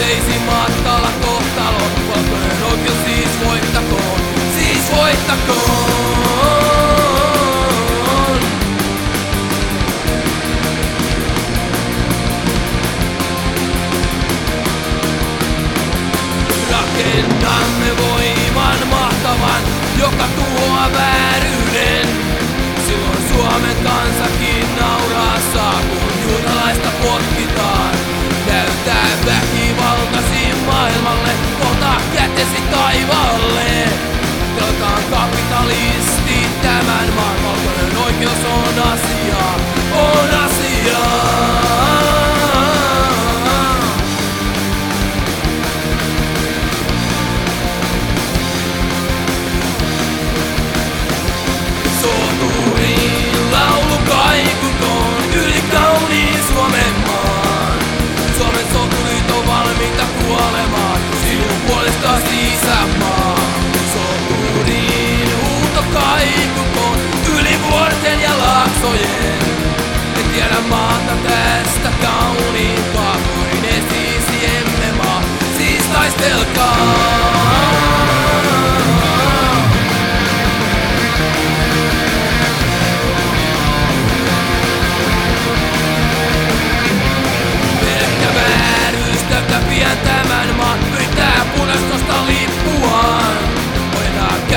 Aseisiin matkalla kohtaloon Valkoinen oikeus siis voittakoon Siis voittakoon Rakennamme voiman mahtavan, joka tuhoaa vääryyden. Silloin Suomen kansakin nauraa saa, kun juutalaista potkitaan. Näyttää maailmalle, ota kätesi taivaalle.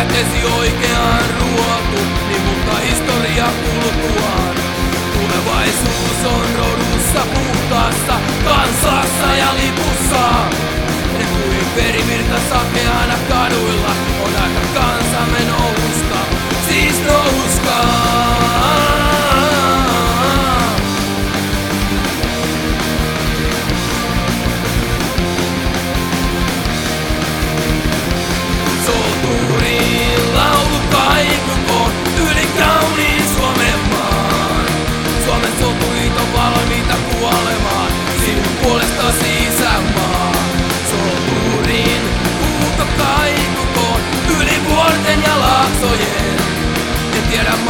Kätesi oikeaan niin mutta historia kulkuaan. Tulevaisuus on rodussa puhtaassa kansassa ja lipussa. Ne kuin verivirta sakeana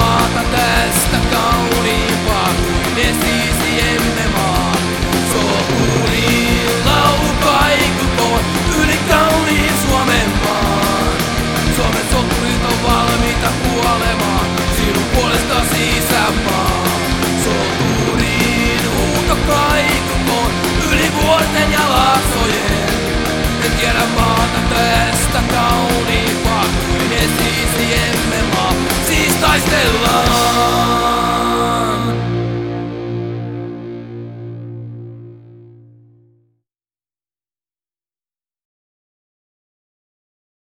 maata tästä kauniimpaa kuin esisiemme maa. Soltuuriin laulu kauniimpaa kuin